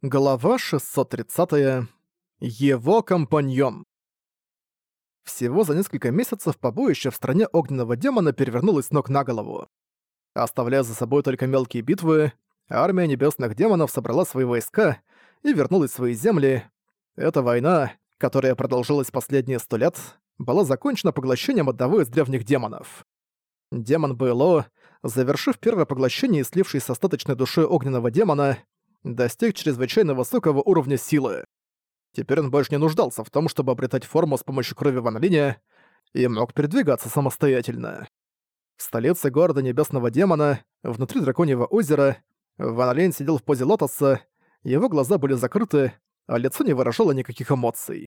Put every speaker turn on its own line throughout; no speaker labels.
Глава 630. Его компаньон. Всего за несколько месяцев побоище в стране огненного демона перевернулось ног на голову. Оставляя за собой только мелкие битвы, армия небесных демонов собрала свои войска и вернулась в свои земли. Эта война, которая продолжилась последние сто лет, была закончена поглощением одного из древних демонов. Демон Бэло, завершив первое поглощение и слившись с остаточной душой огненного демона, достиг чрезвычайно высокого уровня силы. Теперь он больше не нуждался в том, чтобы обретать форму с помощью крови Ван Линя и мог передвигаться самостоятельно. В столице города Небесного Демона, внутри Драконьего озера, Ван Линь сидел в позе лотоса, его глаза были закрыты, а лицо не выражало никаких эмоций.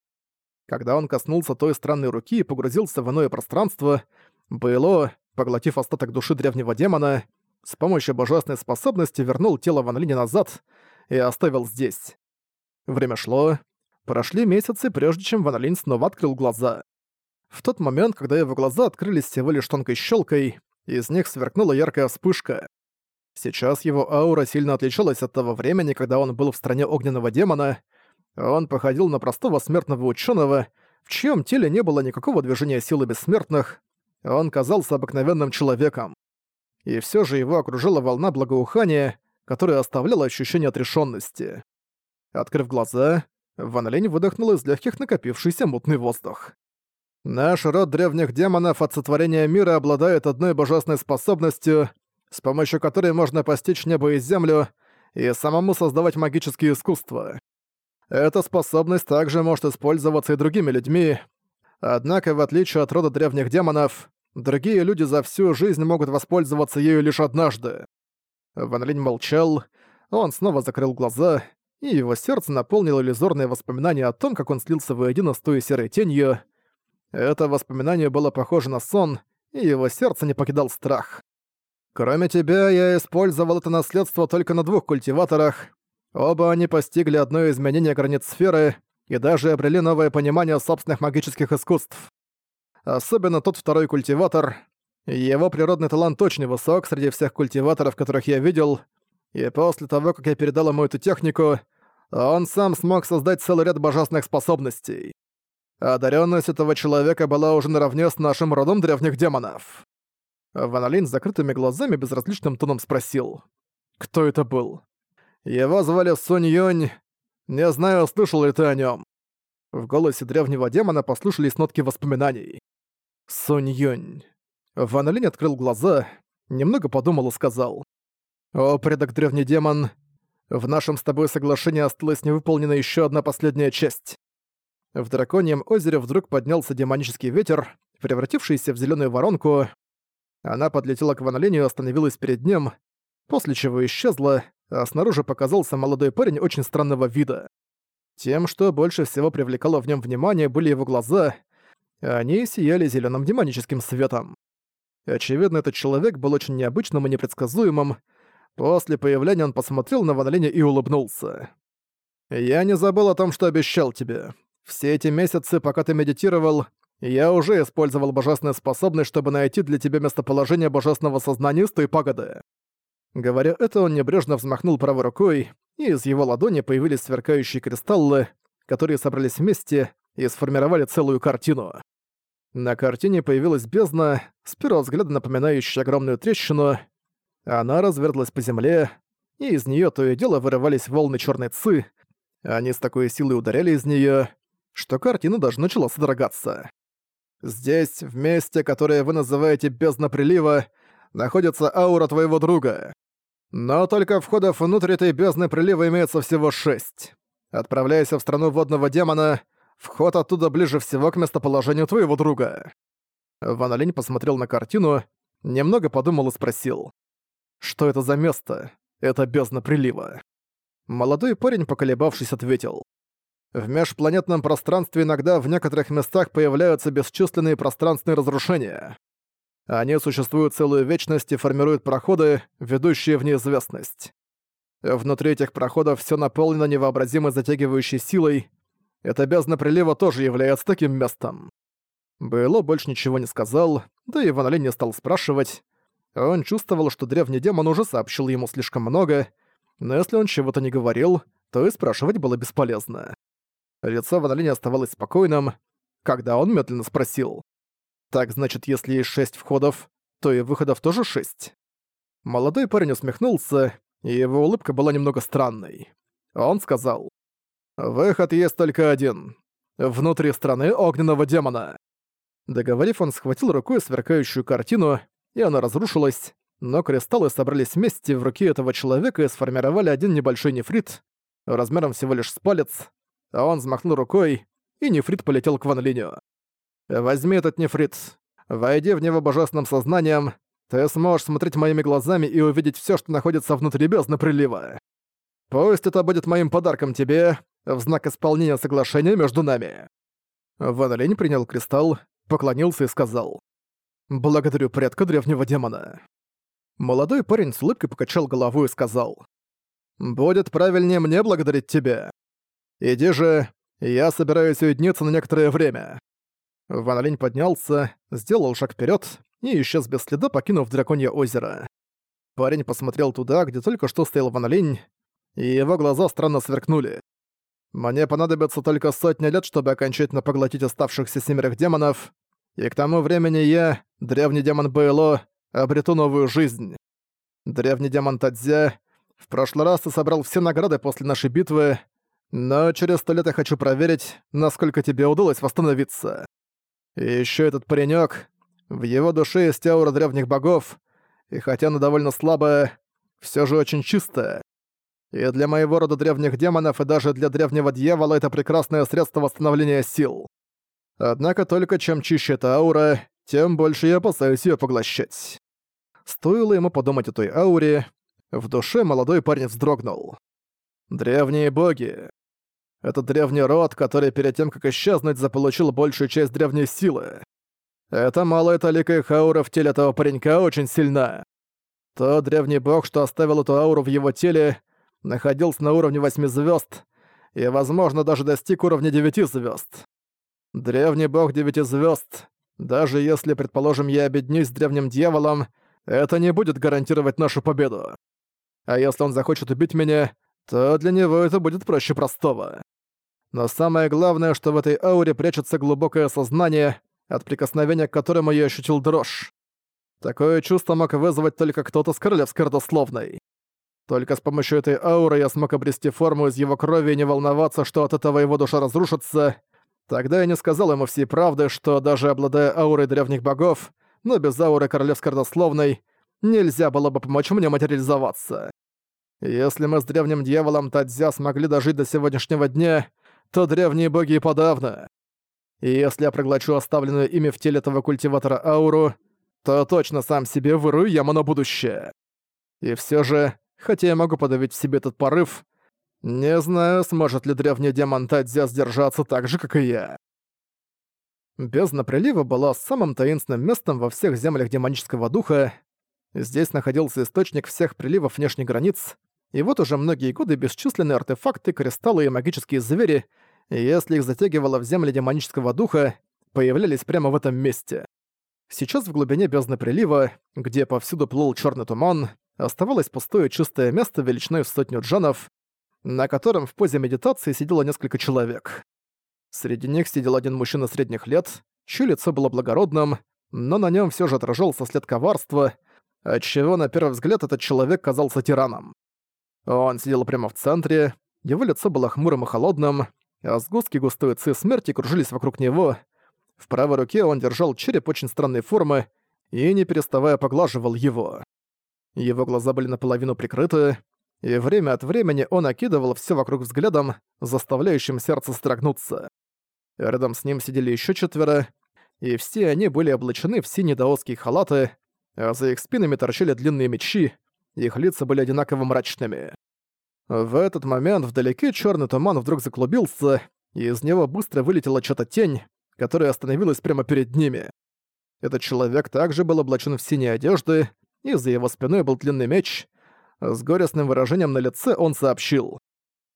Когда он коснулся той странной руки и погрузился в иное пространство, Бэйло, поглотив остаток души древнего демона, с помощью божественной способности вернул тело Ван Линя назад и оставил здесь. Время шло. Прошли месяцы, прежде чем Ван Линь снова открыл глаза. В тот момент, когда его глаза открылись всего лишь тонкой щелкой, из них сверкнула яркая вспышка. Сейчас его аура сильно отличалась от того времени, когда он был в стране огненного демона. Он походил на простого смертного ученого, в чьем теле не было никакого движения силы бессмертных. Он казался обыкновенным человеком и все же его окружила волна благоухания, которая оставляла ощущение отрешенности. Открыв глаза, Ван Линь выдохнул из легких накопившийся мутный воздух. «Наш род древних демонов от сотворения мира обладает одной божественной способностью, с помощью которой можно постичь небо и землю и самому создавать магические искусства. Эта способность также может использоваться и другими людьми, однако, в отличие от рода древних демонов, Другие люди за всю жизнь могут воспользоваться ею лишь однажды. Ван Линь молчал, он снова закрыл глаза, и его сердце наполнило иллюзорные воспоминания о том, как он слился воедино с той серой тенью. Это воспоминание было похоже на сон, и его сердце не покидал страх. Кроме тебя, я использовал это наследство только на двух культиваторах. Оба они постигли одно изменение границ сферы и даже обрели новое понимание собственных магических искусств особенно тот второй культиватор. Его природный талант очень высок среди всех культиваторов, которых я видел, и после того, как я передал ему эту технику, он сам смог создать целый ряд божественных способностей. Одаренность этого человека была уже наравне с нашим родом древних демонов. Ван с закрытыми глазами безразличным тоном спросил. «Кто это был?» «Его звали Сунь Юнь. Не знаю, слышал ли ты о нем. В голосе древнего демона послышались нотки воспоминаний. Сонь Юнь. Ван Линь открыл глаза, немного подумал и сказал. «О, предок древний демон, в нашем с тобой соглашении осталась невыполнена еще одна последняя часть». В драконьем озере вдруг поднялся демонический ветер, превратившийся в зеленую воронку. Она подлетела к Ван Линю и остановилась перед ним, после чего исчезла, а снаружи показался молодой парень очень странного вида. Тем, что больше всего привлекало в нем внимание, были его глаза — они сияли зеленым демоническим светом. Очевидно, этот человек был очень необычным и непредсказуемым. После появления он посмотрел на Ван и улыбнулся. «Я не забыл о том, что обещал тебе. Все эти месяцы, пока ты медитировал, я уже использовал божественную способность, чтобы найти для тебя местоположение божественного сознания с той пагоды». Говоря это, он небрежно взмахнул правой рукой, и из его ладони появились сверкающие кристаллы, которые собрались вместе и сформировали целую картину. На картине появилась бездна, с первого взгляда напоминающая огромную трещину. Она разверзлась по земле, и из нее то и дело вырывались волны черной ци. Они с такой силой ударяли из нее, что картина даже начала содрогаться. Здесь, в месте, которое вы называете бездна прилива, находится аура твоего друга. Но только входов внутрь этой бездны прилива имеется всего шесть. Отправляйся в страну водного демона, Вход оттуда ближе всего к местоположению твоего друга». Ван Олень посмотрел на картину, немного подумал и спросил. «Что это за место? Это бездна прилива». Молодой парень, поколебавшись, ответил. В межпланетном пространстве иногда в некоторых местах появляются бесчисленные пространственные разрушения. Они существуют целую вечность и формируют проходы, ведущие в неизвестность. Внутри этих проходов все наполнено невообразимой затягивающей силой, эта бездна прилива тоже является таким местом. Бэйло больше ничего не сказал, да и Ван Линь не стал спрашивать. Он чувствовал, что древний демон уже сообщил ему слишком много, но если он чего-то не говорил, то и спрашивать было бесполезно. Лицо Ван Линь оставалось спокойным, когда он медленно спросил. «Так значит, если есть шесть входов, то и выходов тоже шесть?» Молодой парень усмехнулся, и его улыбка была немного странной. Он сказал. «Выход есть только один. Внутри страны огненного демона». Договорив, он схватил рукой сверкающую картину, и она разрушилась, но кристаллы собрались вместе в руке этого человека и сформировали один небольшой нефрит, размером всего лишь с палец, а он взмахнул рукой, и нефрит полетел к Ван Линю. «Возьми этот нефрит. Войди в него божественным сознанием, ты сможешь смотреть моими глазами и увидеть все, что находится внутри бездны прилива. Пусть это будет моим подарком тебе, в знак исполнения соглашения между нами». Ван принял кристалл, поклонился и сказал. «Благодарю предка древнего демона». Молодой парень с улыбкой покачал головой и сказал. «Будет правильнее мне благодарить тебя. Иди же, я собираюсь уединиться на некоторое время». Ван поднялся, сделал шаг вперед и исчез без следа, покинув Драконье озеро. Парень посмотрел туда, где только что стоял Ван и его глаза странно сверкнули. «Мне понадобится только сотня лет, чтобы окончательно поглотить оставшихся семерых демонов, и к тому времени я, древний демон Бэйло, обрету новую жизнь. Древний демон Тадзя, в прошлый раз ты собрал все награды после нашей битвы, но через сто лет я хочу проверить, насколько тебе удалось восстановиться. И ещё этот паренёк, в его душе есть аура древних богов, и хотя она довольно слабая, всё же очень чистая. И для моего рода древних демонов, и даже для древнего дьявола это прекрасное средство восстановления сил. Однако только чем чище эта аура, тем больше я опасаюсь её поглощать. Стоило ему подумать о той ауре, в душе молодой парень вздрогнул. Древние боги. Это древний род, который перед тем, как исчезнуть, заполучил большую часть древней силы. Эта малая талика аура в теле этого паренька очень сильна. Тот древний бог, что оставил эту ауру в его теле, находился на уровне восьми звезд и, возможно, даже достиг уровня девяти звезд. Древний бог девяти звезд. Даже если, предположим, я объединюсь с древним дьяволом, это не будет гарантировать нашу победу. А если он захочет убить меня, то для него это будет проще простого. Но самое главное, что в этой ауре прячется глубокое сознание, от прикосновения к которому я ощутил дрожь. Такое чувство мог вызвать только кто-то с королевской родословной. Только с помощью этой ауры я смог обрести форму из его крови и не волноваться, что от этого его душа разрушится. Тогда я не сказал ему всей правды, что даже обладая аурой древних богов, но без ауры королевской родословной, нельзя было бы помочь мне материализоваться. Если мы с древним дьяволом Тадзя смогли дожить до сегодняшнего дня, то древние боги и подавно. И если я проглочу оставленную ими в теле этого культиватора ауру, то точно сам себе вырую яму на будущее. И все же, хотя я могу подавить в себе этот порыв, не знаю, сможет ли древний демон Тадзя сдержаться так же, как и я. Бездна прилива была самым таинственным местом во всех землях демонического духа. Здесь находился источник всех приливов внешних границ, и вот уже многие годы бесчисленные артефакты, кристаллы и магические звери, если их затягивало в земли демонического духа, появлялись прямо в этом месте. Сейчас в глубине бездны прилива, где повсюду плыл черный туман, оставалось пустое чистое место величиной в сотню джанов, на котором в позе медитации сидело несколько человек. Среди них сидел один мужчина средних лет, чье лицо было благородным, но на нем все же отражался след коварства, отчего на первый взгляд этот человек казался тираном. Он сидел прямо в центре, его лицо было хмурым и холодным, а сгустки густой ци смерти кружились вокруг него. В правой руке он держал череп очень странной формы и, не переставая, поглаживал его. Его глаза были наполовину прикрыты, и время от времени он окидывал все вокруг взглядом, заставляющим сердце строгнуться. Рядом с ним сидели еще четверо, и все они были облачены в синие даосские халаты, а за их спинами торчали длинные мечи, их лица были одинаково мрачными. В этот момент вдалеке черный туман вдруг заклубился, и из него быстро вылетела чья-то тень, которая остановилась прямо перед ними. Этот человек также был облачен в синие одежды, и за его спиной был длинный меч. С горестным выражением на лице он сообщил.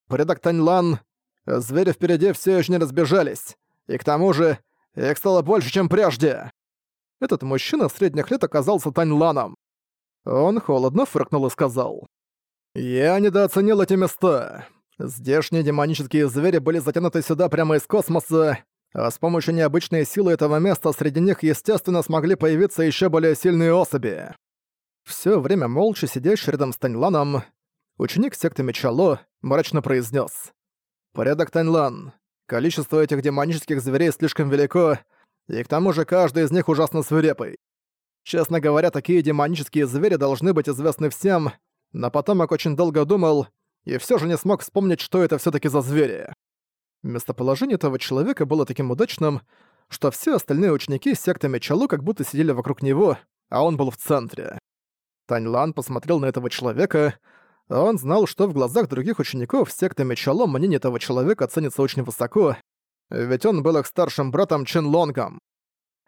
«Предок Таньлан, звери впереди все еще не разбежались, и к тому же их стало больше, чем прежде». Этот мужчина средних лет оказался Таньланом. Он холодно фыркнул и сказал. «Я недооценил эти места. Здешние демонические звери были затянуты сюда прямо из космоса, а с помощью необычной силы этого места среди них, естественно, смогли появиться еще более сильные особи. Все время молча сидящий рядом с Таньланом, ученик секты Мечало мрачно произнес: «Порядок Таньлан. Количество этих демонических зверей слишком велико, и к тому же каждый из них ужасно свирепый. Честно говоря, такие демонические звери должны быть известны всем, но потомок очень долго думал и все же не смог вспомнить, что это все таки за звери. Местоположение этого человека было таким удачным, что все остальные ученики секты Мечалу как будто сидели вокруг него, а он был в центре. Тань Лан посмотрел на этого человека, он знал, что в глазах других учеников секты Мечало мнение этого человека ценится очень высоко, ведь он был их старшим братом Чин Лонгом.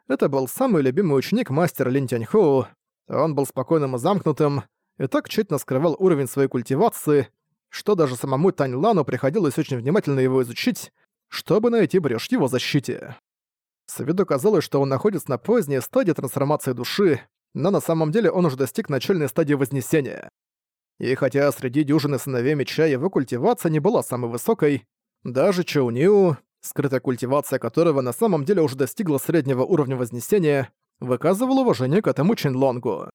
Это был самый любимый ученик мастера Лин Тяньхоу, он был спокойным и замкнутым, и так тщательно скрывал уровень своей культивации, что даже самому Тань Лану приходилось очень внимательно его изучить, чтобы найти брешь его защите. С виду казалось, что он находится на поздней стадии трансформации души, но на самом деле он уже достиг начальной стадии Вознесения. И хотя среди дюжины сыновей меча его культивация не была самой высокой, даже Чоуниу, скрытая культивация которого на самом деле уже достигла среднего уровня Вознесения, выказывал уважение к этому Чинлонгу.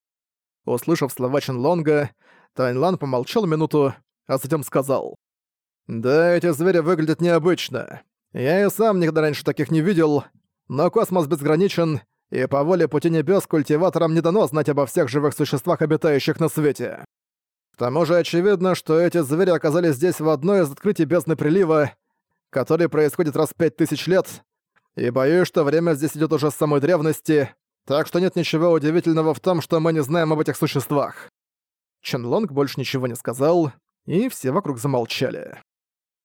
Услышав слова Чинлонга, Тайнлан помолчал минуту, а затем сказал. «Да, эти звери выглядят необычно. Я и сам никогда раньше таких не видел, но космос безграничен, и по воле пути небес культиваторам не дано знать обо всех живых существах, обитающих на свете. К тому же очевидно, что эти звери оказались здесь в одной из открытий бездны прилива, который происходит раз в пять тысяч лет, и боюсь, что время здесь идет уже с самой древности, так что нет ничего удивительного в том, что мы не знаем об этих существах». Чен Лонг больше ничего не сказал, и все вокруг замолчали.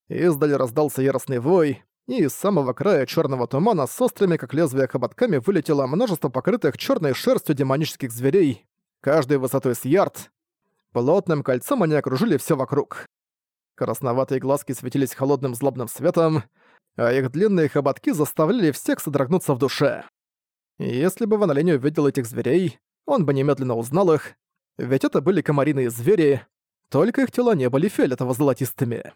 Издали раздался яростный вой, и из самого края черного тумана с острыми, как лезвия, хоботками вылетело множество покрытых черной шерстью демонических зверей, каждый высотой с ярд. Плотным кольцом они окружили все вокруг. Красноватые глазки светились холодным злобным светом, а их длинные хоботки заставляли всех содрогнуться в душе. Если бы Ван Линь увидел этих зверей, он бы немедленно узнал их, ведь это были комариные звери, только их тела не были фиолетово-золотистыми.